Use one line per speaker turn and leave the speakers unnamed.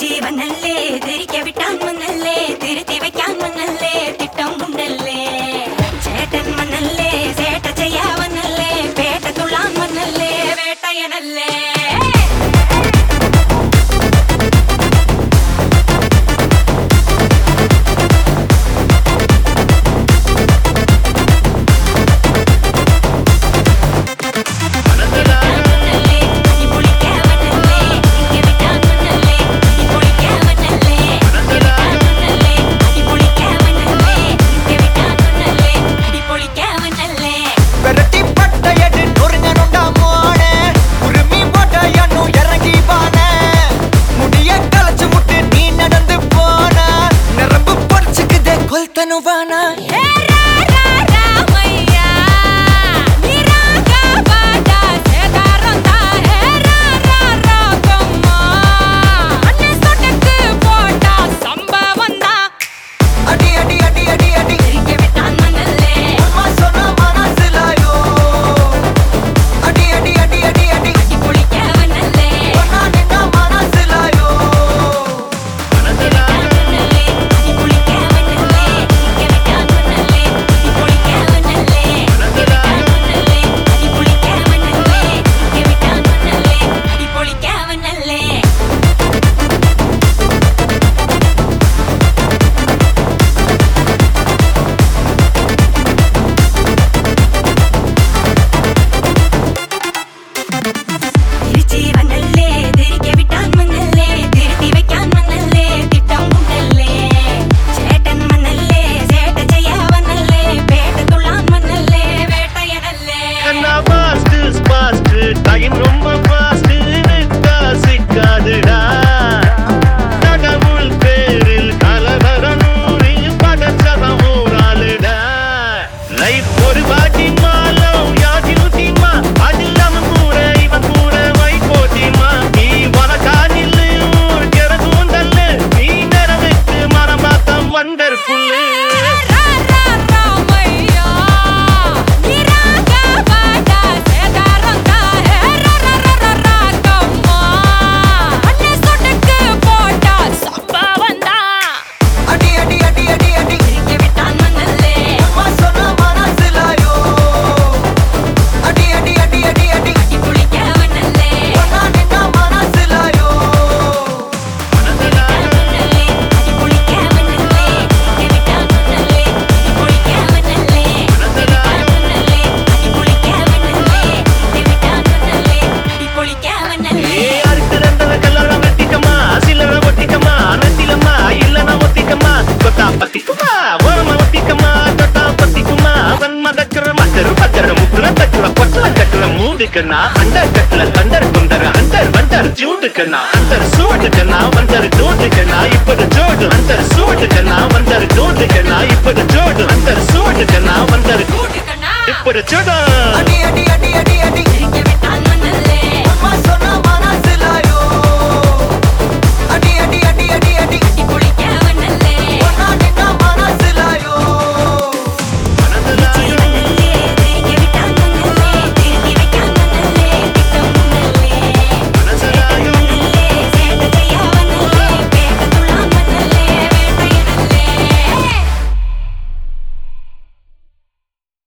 ജീവനല്ലേ? തിരികെ വിട്ടാൻ വന്നല്ലേ തിരുത്തി വെക്കാൻ വന്നല്ലേ തിട്ടം കൊണ്ടല്ലേ? ചേട്ടൻ വന്നല്ലേ? ചേട്ട ചെയ്യാൻ വന്നല്ലേ? പേട്ട തുള്ളാൻ വന്നല്ലേ? വേട്ടയനല്ലേ?
Tá non. Hey! இஸ் ரொம்ப பாஸ்ட் காசிக்காதுடா. தகவல் பேரில் கலவரனூரி படச்சத ஊராளுடா லைஃப் ஒரு வாட்டி மாலம் யாதி முக்கியமா அது நம்ம கூட இவன் கூட வை போட்டிமா நீ வளக்காதில் கிடக்கும் மரம் பார்த்தா வண்டர்ஃபுல்லு சூட்டுக்குன்னா அண்டர் கட்ல தண்டர் குண்டர் அண்டர் வண்டர் ஜூட்டுக்குன்னா அண்டர் சூட்டுக்குன்னா வண்டர் ஜூட்டுக்குன்னா இப்படி ஜோடு அண்டர் சூட்டுக்குன்னா வண்டர் ஜூட்டுக்குன்னா இப்படி ஜோடு அண்டர் சூட்டுக்குன்னா வண்டர் இப்படி ஜோடு அடி
அடி அடி அடி அடி.